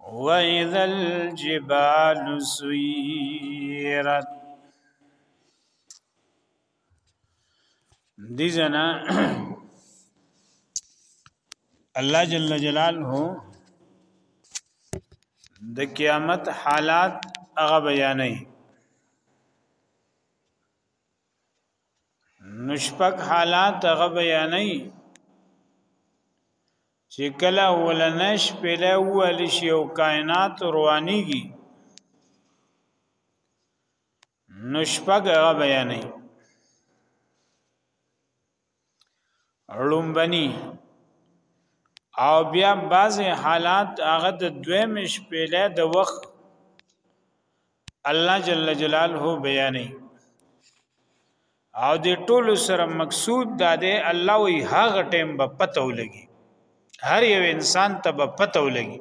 وإذا الجبال سيرت دي جنا الله جل جلاله د قیامت حالات هغه بیانې نشپک حالات هغه بیانې چې کله ولنش پله وال شي او کائنات روانيږي نو شپږ هغه بیانې لومبني او بیا بعضې حالات هغه د دویم شپېله د وخت الله جل جلاله بیانې او د ټولو سره مقصود دا دی الله وی هغه ټیم به پته ولګي هر یو انسان ته به پته ولګي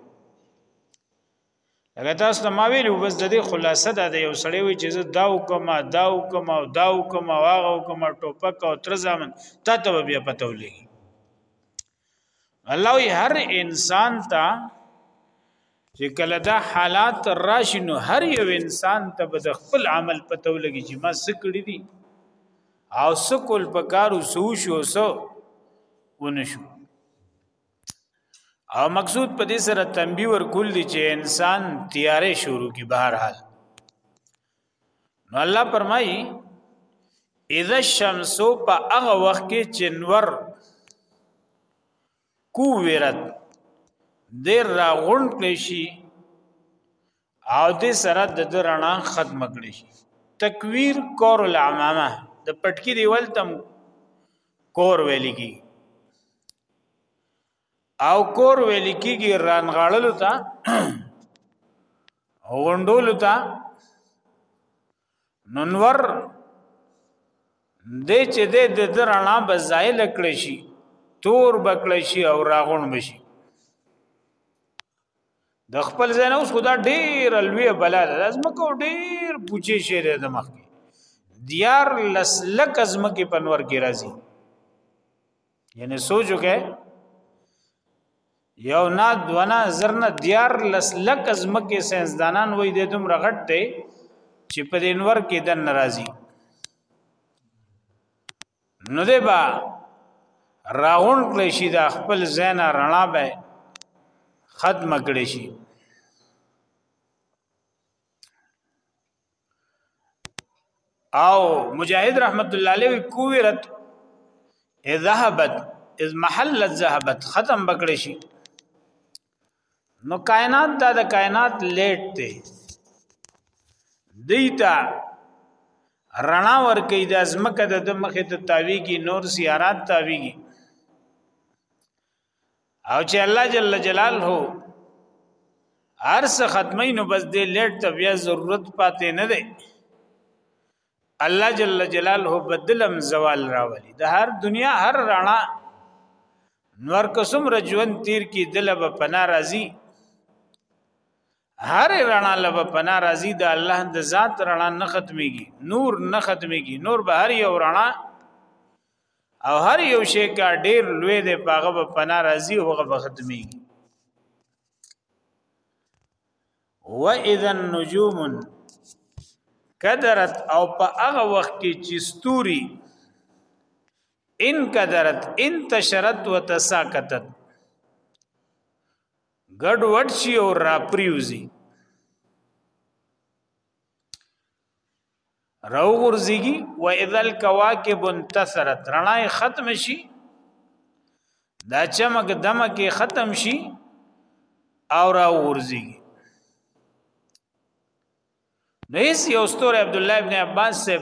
لکه تاسو ته ما ویلو بس د دې خلاصه ده د یو سړی وی چې دا وکما دا وکما او دا وکما واغه وکما ټوپک او تر ځامن ته ته بیا پته ولګي الله وی هر انسان ته چې کله دا حالات راشي نو هر یو انسان ته به د خپل عمل پته ولګي چې ما څه کړی دي او څه کول پکارو سو شو سو ونشو او مقصود په دې سره تنبیه ورکول دي چې انسان تیارې شروع کی بهر حال نو الله فرمایي اذا الشمس په هغه وخت کې چې نور کوورت دیر را غون کړی شي او دې سره د درنا ختم کړی شي تکویر کور العمامه د پټکی دیوال تم کور ویلې کی او کور ویل کیږي رانغړلو ته غونډولو ته ننور د چې د درنا بزایل کړی شي تور بکړی شي او راغون بشي د خپل ځای اوس خدا ډیر لوی بلا ده لازم کو ډیر پوچی شي د مخ دیار لسلک ازمکه پنور کی راځي یعنی سوچو کې یو نه دونه زرنه دیار لس لک از مکه سینسدانان وای د دوم رغټ ته چې په دینور کې د ناراضي نو دی با راغون کړی شي د خپل زینا رڼا به ختم کړی شي او مجاهد رحمت الله علیه کویرت اذ ذهبت اذ محل ذهبت ختم بکړی شي نو کائنات دا د کائنات لیټ دی دیتا رڼا ور کوي د ازمکه د مخه ته تاویږي نور سیارات تاویږي او چې الله جل جلاله ارس ختمي نو بس دې لټ ته بیا ضرورت پاتې نه دی الله جل جلاله بدلم زوال راولي د هر دنیا هر رڼا نور قسم رجوان تیر کی دلب پنا راضی هر رڼا لب پنا راضی د الله د ذات رڼا نه ختميږي نور نه ختميږي نور به هر یو رڼا او هر یو شی کا ډیر لوی دی پاغه په پنا راضی هغه به ختمي و اذا النجوم قدرت او په هغه وخت کې چې ستوري ان قدرت انتشرت وتساقطت ګډ وډ شي او را پریوزي راو غرزیږي و اذا الكواكب انتصرت رڼا ختم شي دا چمک دمک ختم شي او راو غرزیږي نهیس یو ستور عبد الله ابن عباس سے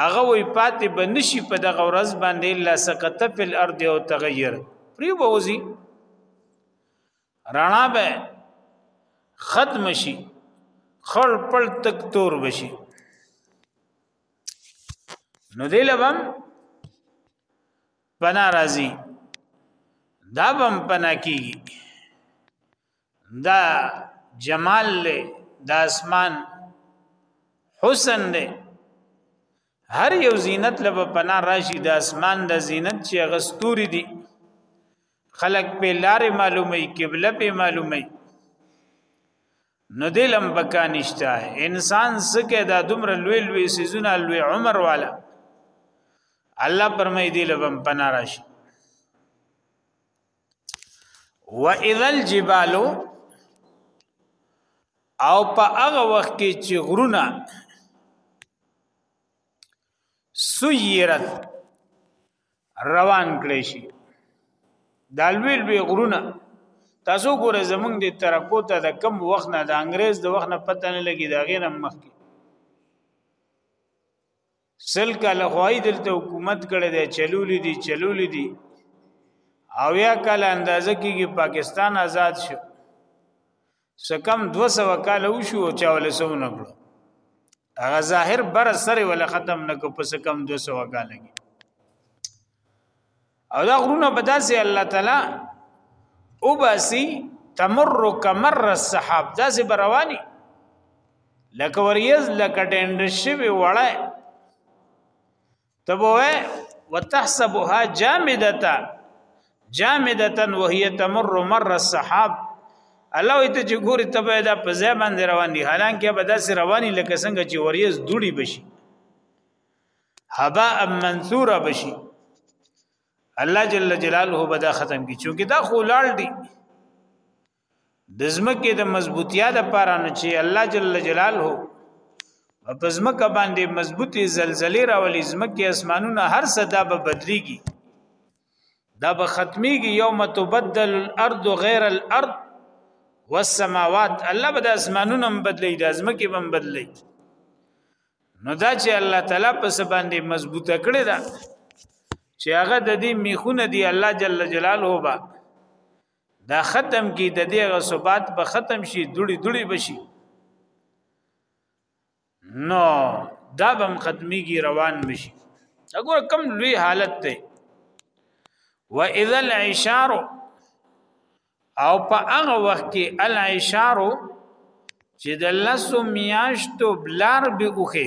هغه وی پاتې بنشي په دغه ورځ باندې الا سقط فی الارض او تغیر پری بوزي رڼا به ختم شي خړ پړ تک تور بشي نو دی لبم پنا راځي دا بم پنا کیږي دا جمال له د اسمان حسن دی هر یو زینت لبه پنا راشي د اسمان د زینت چې غستوري دي خلق په لار معلومي قبله په معلومي نو دلم بکا نشتا انسان سکه دا دومره لوی لوی سيزونه لوی عمر والا الله پرمای دی لبم پنا راشي واذا الجبال او په هغه وخت کې چې غرونه سیرت روان کړی شي دالویل به غرونه تاسو ګوره زمونږ د ترکو ته د کم وخت نه د انګريز د وخت نه پته نه لګي دا غیر مخکې سل کاله خوای دلته حکومت کړی دی چلولې دي چلولې دي او یا کاله اندازه کېږي پاکستان آزاد شو سکم 200 کال وشو او چا ول سو نه کړو هغه ظاهر بر سره ول ختم نه کو پس کم 200 کال کې او دا غرونه بداسي الله تعالی او باسي تمر کمر السحاب داسې برواني لکه وریز لکه ډنډ شوی وړه تبوه وتحسبها جامدتا جامدتا وهي تمر مر السحاب الله ته چې ګوري ته به دا په ځای باندې روان دي حالانکه به داسې رواني لکه څنګه چې وریز دوړي بشي هبا منثوره بشي الله جل جلاله به دا ختم کی چونکه دا خو لاړ دي د زمکه د مضبوطیا د پاره نه چې الله جل جلاله په زمکه باندې مضبوطی زلزلې راولي زمکه اسمانونه هر څه دا به بدليږي دا به ختميږي یوم تبدل الارض غیر الارض والسماوات الله به د اسمانونو هم بدلی د زمکه هم بدلی نو دا چې الله تعالی په سباندې مضبوطه کړی دا چې هغه د دې میخونه دی الله جل جلاله با دا ختم کی د دې غصبات به ختم شي دوړي دوړي بشي نو دا بم ختمي کی روان بشي وګوره کم لوی حالت دی واذا العشار او په هغه وخت کې العشار چې د لسو میاشتو بلار به اوخه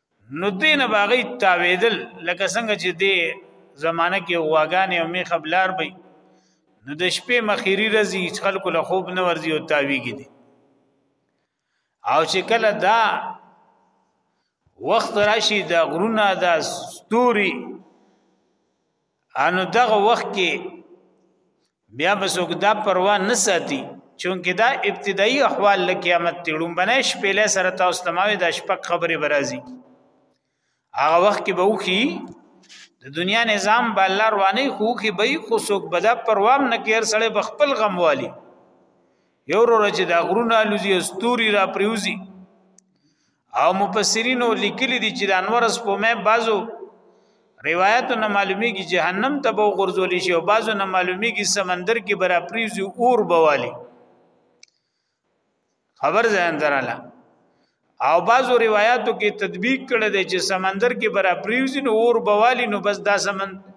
نو دین باغی تاویدل لکه څنګه چې دی زمانہ کې واغانې او می خبلار بې نو د شپې مخيري رزي خلکو له خوب نه ورزي او تاویږي دي او چې کله دا وخت راشي دا غرونه دا ستوري انو دغه وخت کې بیا به څوک دا پروا نه ساتي چونکه دا ابتدایي احوال له قیامت تیړون بنای شپې له سره تاسو تمامه د شپک خبره برازي هغه وخت کې به وخی د دنیا نظام به الله رواني خو کې به خو څوک بدا پروام نه کیر سړی بخپل غم والی یو ورځ دا غرونه لوزي استوري را پریوزي او مفسرین لیکلي دي چې د انور سپومه بازو روایتو نه معلومی کی جهنم ته به غرزول شي او بازو نه معلومی کی سمندر کې برا پریزي اور بوالي خبر ځان دراله او بازو روایتو کې تطبیق کړي دي چې سمندر کې برا پریزي نو اور بوالي نو بس دا سمندر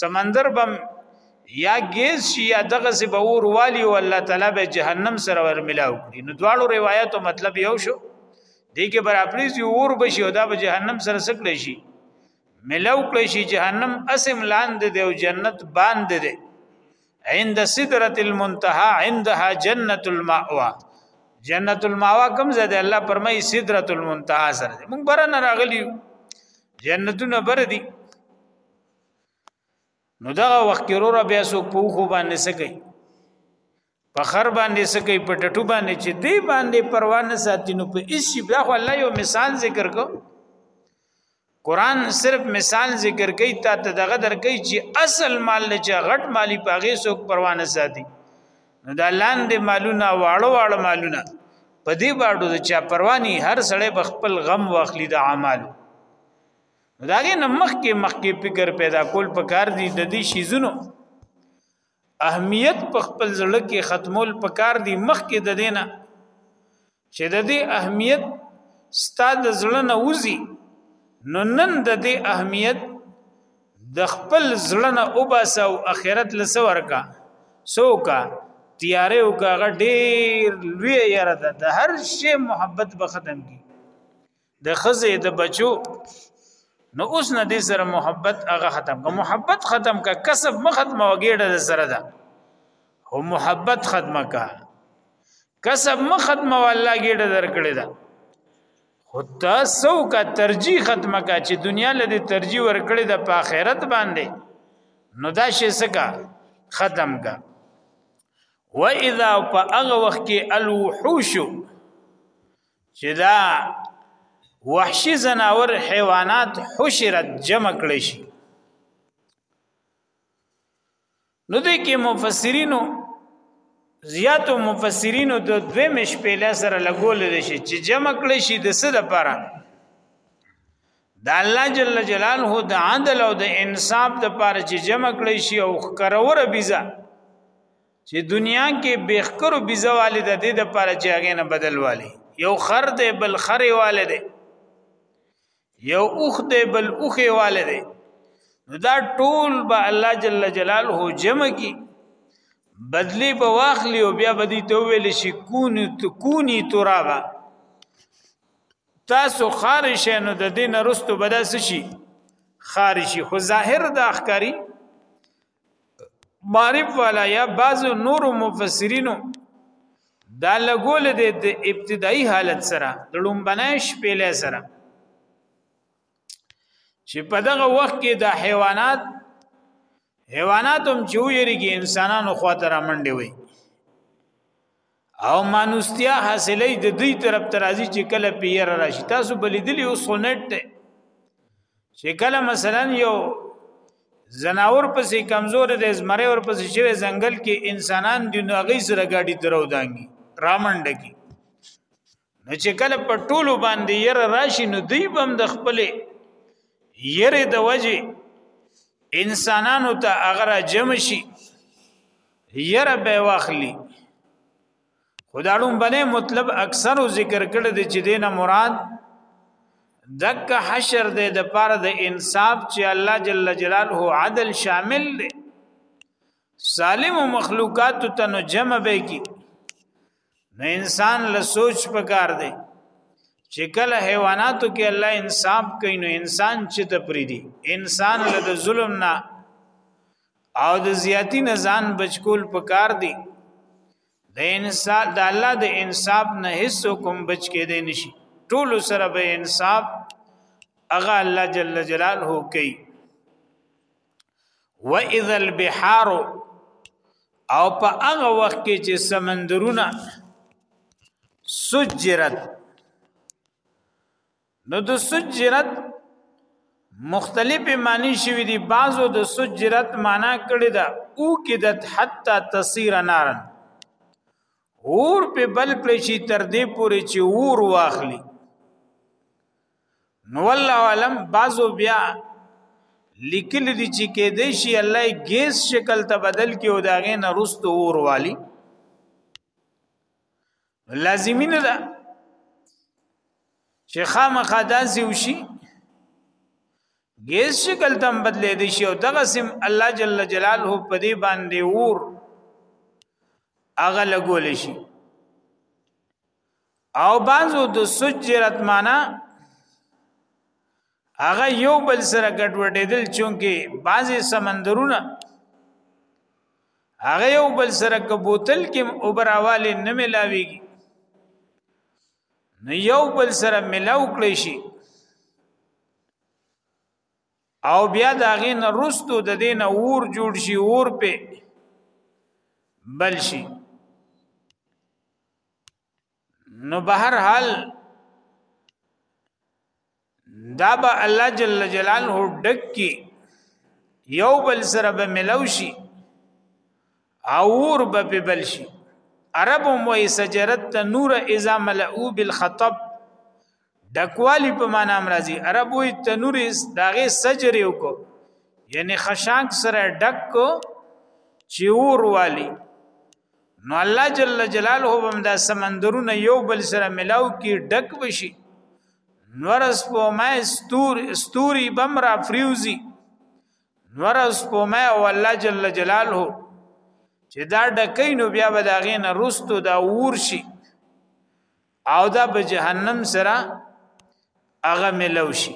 سمندر بم یا ګیز شي یا دغه سی به اور والی او الله تعالی به جهنم سره ور ملاو کړي نو دواړو روایتو مطلب یو شو دې کې برابرې سی اور بشي او دا به جهنم سره سکړي شي ملاو کړي شي جهنم اسم لاند دی او جنت باند دی عند سدرۃ المنتهى عندها جنت المأوا جنت المأوا کوم ځای دی الله پرمای سدرۃ المنتهى سره موږ برنه راغلی جنتونه بر دي نو دا وخت کې وروره بیا سو پوخو باندې سکی په خر باندې سکی په ټټو باندې چې دی باندې پروا نه ساتي نو په هیڅ شي بیا خو الله یو مثال ذکر کو قران صرف مثال ذکر کوي تا ته دغه در کوي چې اصل مال نه چې غټ مالی پاغه سوک پروا نه ساتي نو دا لاندې مالونه واړو واړو مالونه په دې باندې چې پرواني هر سړی بخپل غم واخلي د اعمالو داغه نه مخ کې مخ کې فکر پیدا کول پکار دي د دې شیزونو اهمیت په خپل ځړه کې ختمول پکار دي مخ کې د دینه چې د دې اهمیت ستاد ځړه نه وزي نو نن د دې اهمیت د خپل ځړه نه وباسه او اخرت لسور کا سوکا تیارې او کاغه ډېر لوی یاره ده د هر شی محبت به ختم کی د خزه د بچو نو اوس نه دې سره محبت هغه ختم که محبت ختم کا کسب مخ ختم وګېړه سره ده او محبت ختم کا کسب مخ ختم والله ګېډه درکړې ده خو تاسو کا ترجیح ختم کا چې دنیا لدی ترجیح ورکړې ده په آخرت باندې نو دا شي سکا ختم کا و اذا په هغه وخت کې الوحوش چې دا وحشي زناور حیوانات حشرت جمع کړي شي نو دې کې مفسرینو زیاتو مفسرینو د دوه مش په لاسره لګول دي چې جمع کړي شي د څه لپاره د الله جل جلاله د عدل او د انصاف د پاره چې جمع کړي شي او خکرور بيزه چې دنیا کې بهکر او بيزه والد دې د پاره چې هغه نه بدل والي یو خر دې بل خر والد یو اوخ دې بل اوخ والد دا ټول به الله جل جلاله جمع کی بدلی به واخلی او بیا بدی ته ویل شي کون تکونی ترابا تاسو خارش نو د دین رستو بدس شي خارشي خو ظاهر د اخکاری معرب والا یا بعض نور مفسرینو دا لګول دي د ابتدایي حالت سره د لومبنای شپې له سره چې په دغه وخت کې د حیوانات حیوانات هم چې ویریږي انسانانو خواته را منډي وي او مانوستیا حاصلې د دوی طرف ترازی چې کله پیر راشي تاسو بلیدلی او سونټ ته چې کله مثلا یو زناور پسې کمزور دی زمره ور پسې شوی ځنګل کې انسانان دی نو هغه سره گاډي درو دانګي رامنډ کی نو چې کله په ټولو باندې ير راشي نو دوی بم د خپل ير د وجه انسانانو ته اغرا جمع شي ير به واخلي خداړم باندې مطلب اکثر ذکر کړی دی چې دینه مراد دک حشر دې د پاره د انصاف چې الله جل جلاله عدل شامل دی ظالم مخلوقات ته نو جمع به کی نو انسان له سوچ پکار دی چې کله حیواناتو کې الله انصاف کوي نو انسان چې تپریدي انسان له ظلم نه او د زیاتی نه ځان بچکول پکار دی د انسان د الله د انصاف نه هیڅ کوم بچ کې دی نشي ټول سره به انصاف اغه الله جل جلاله کوي و اذا البحار او په هغه وخت کې چې سمندرونه سجرت نو د سجرت مختلف معنی شوی دی بعضو د سجرت معنا کړی دا او کدت حتا تصير نارن اور په بل کړی شي تر دې پوري چې اور واخلي نو والله علم بعضو بیا لیکل دي چې کې دې شي الله ګیس شکل ته بدل کې او داغه نه رستو ور والی لازمی نه ده چې خامخا داسې وشي ګیس شکل تم بدلې دي شي او دغه سم الله جل جلاله په دې باندې ور اغه لګول شي او بعضو د سجرت معنا هغه یو بل سره ګډوډېدل چونکی بعضی سمندرونه هغه یو بل سره کبوتل کې اوبراواله نه ملاويږي نه یو بل سره ملاو کړی شي او بیا دا غین رستو د دین اور جوړ شي اور په بل شي نو بهر حال دا به الله جل جلاله ډک کی یو بل سره به ملو شي اور به په بل شي عرب مو سجرت نور اذا ملؤ بالخطب ډکوالی په معنا هم راځي عرب وي تنور داغه سجر یو کو یعنی خشاک سره ډک کو چور والی نو الله جل جلاله هم دا سمندرونه یو بل سره ملاو کی ډک بشي نورس په ما استور استوري بمرا فریوزی نورس په ما او الله جل جلاله چې دا ډکې نو بیا به دا غین رستو دا ور شي او دا په جهنم سره هغه ملو شي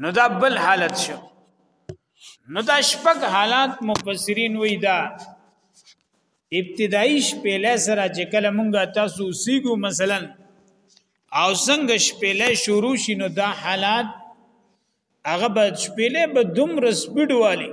نو دا بل حالت شو نو دا شپږ حالات مفسرین وی دا ابتدایي شپېلې سره چې کله مونږه تاسو سیګو مثلا او څنګه شپېلې شروع شي نو دا حالات هغه به شپېلې به دومره سپیډ والی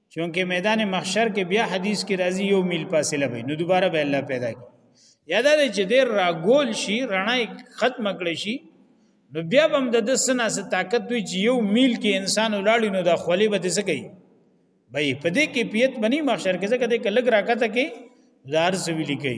چونکه میدان محشر کې بیا حدیث کې راځي یو میل فاصله وي نو دوباره به الله پیدا کی یاد لري چې ډیر راګول شي رڼا ختم کړي شي نو بیا هم د دسنا سره طاقت وي چې یو میل کې انسان ولاړ نو د خولې به څه کوي بای په دې کې پیت بني محشر کې ځکه د کلګ راکته کې زار سوي لیکي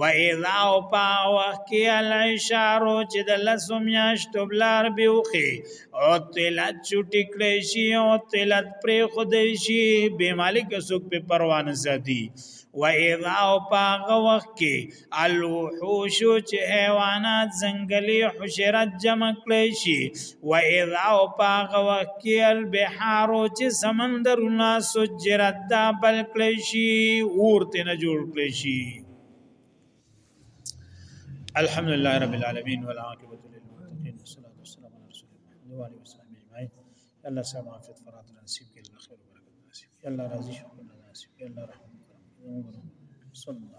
و اذا او پا وخت کې الاشارو چې د لسو میاشتو بلار بیوخي او تلت چوټی کړی شي او تلت پرې خدای شي به مالک سوک په پروان ساتي و اذا او پا وخت کې الوحوش چې حیوانات ځنګلي حشرت جمع کړی شي و اذا او پاغ وکی البحارو چې سمندرونه سجرت دا بل کلی شي اورته نه جوړ کلی شي الحمدلله رب العالمین والعاقبۃ للمتقین والصلاة والسلام علی رسول الله وعلى وسلم اجمعین الله سلام عافیت فرات نصیب کې الله خیر برکت نصیب کې الله راضي شو الله نصیب کې الله رحم وکړي صلی الله